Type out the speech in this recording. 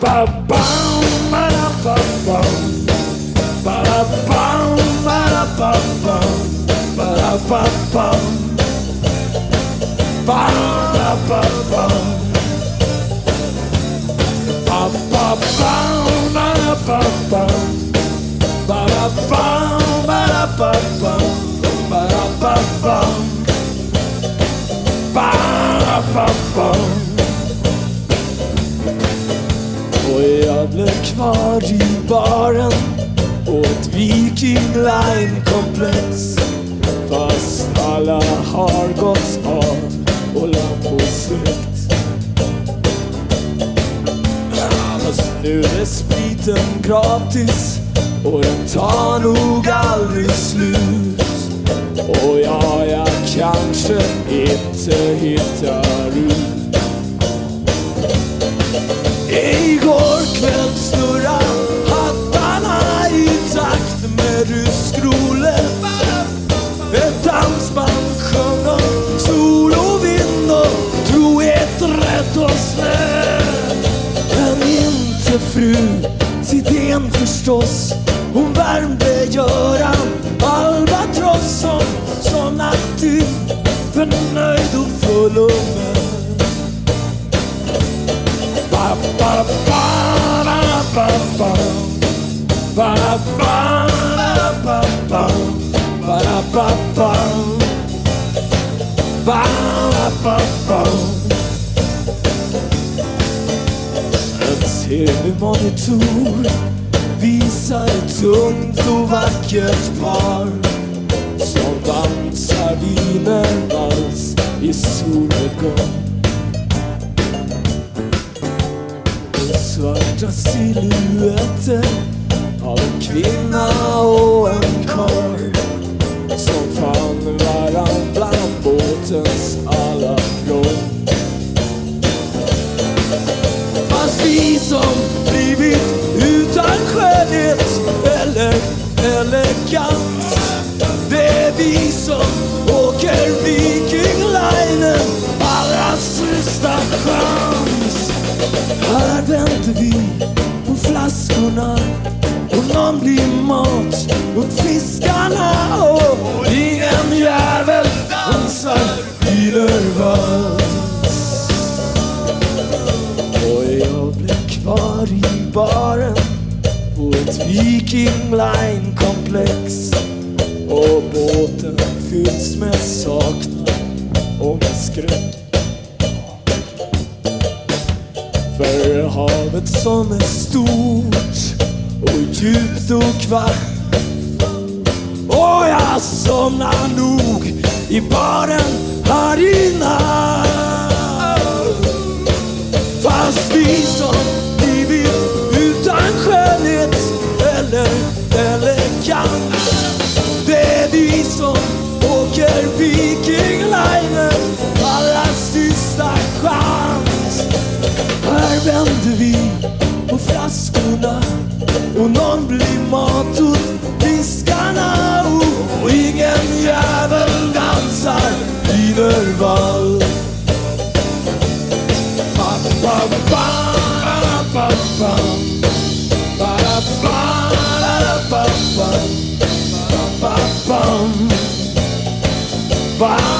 ba bum ba da ba bum ba da bum ba da ba bum ba da ba bum ba da ba bum ba ba bum ba da ba bum ba da bum ba da ba bum ba da ba bum ba da ba bum blev kvar i baren. Och ett Viking Line-komplex Fast alla har gått av och lampor släckt Fast nu är spriten gratis och den tar nog aldrig slut. Och ja, jag kanske inte hittar fru Sidén förstås Hon värmde Göran Albatross som, som du förnöjd och full och med Ba, ba, ba, ba, ba, ba. Ba, ba, ba, ba. Ba, ba, ba. Ba, ba, ba. En tv-monitor visar ett ungt och vackert par som dansar wienervals i solnedgång. Svarta silhuetter av en kvinna och en karl som fann varann bland båtens alla prång. Som blivit utan skönhet eller elegans Det är vi som åker Viking Linen allra sista chans. Här väntar vi på flaskorna och någon blir mat åt fiskarna. Och ingen jävel dansar i wienervals kvar i baren på ett Viking Line-komplex och båten fylls med saknad och med skräck. För havet som är stort och djupt och kvart. Och jag somnar nog i baren här i natt eller kan. Det är vi som åker Viking Linen, allra sista chans Här vänder vi på flaskorna och någon blir mat åt fiskarna och ingen jävel dansar wienervals Ba, ba, ba, ba, ba. Bye.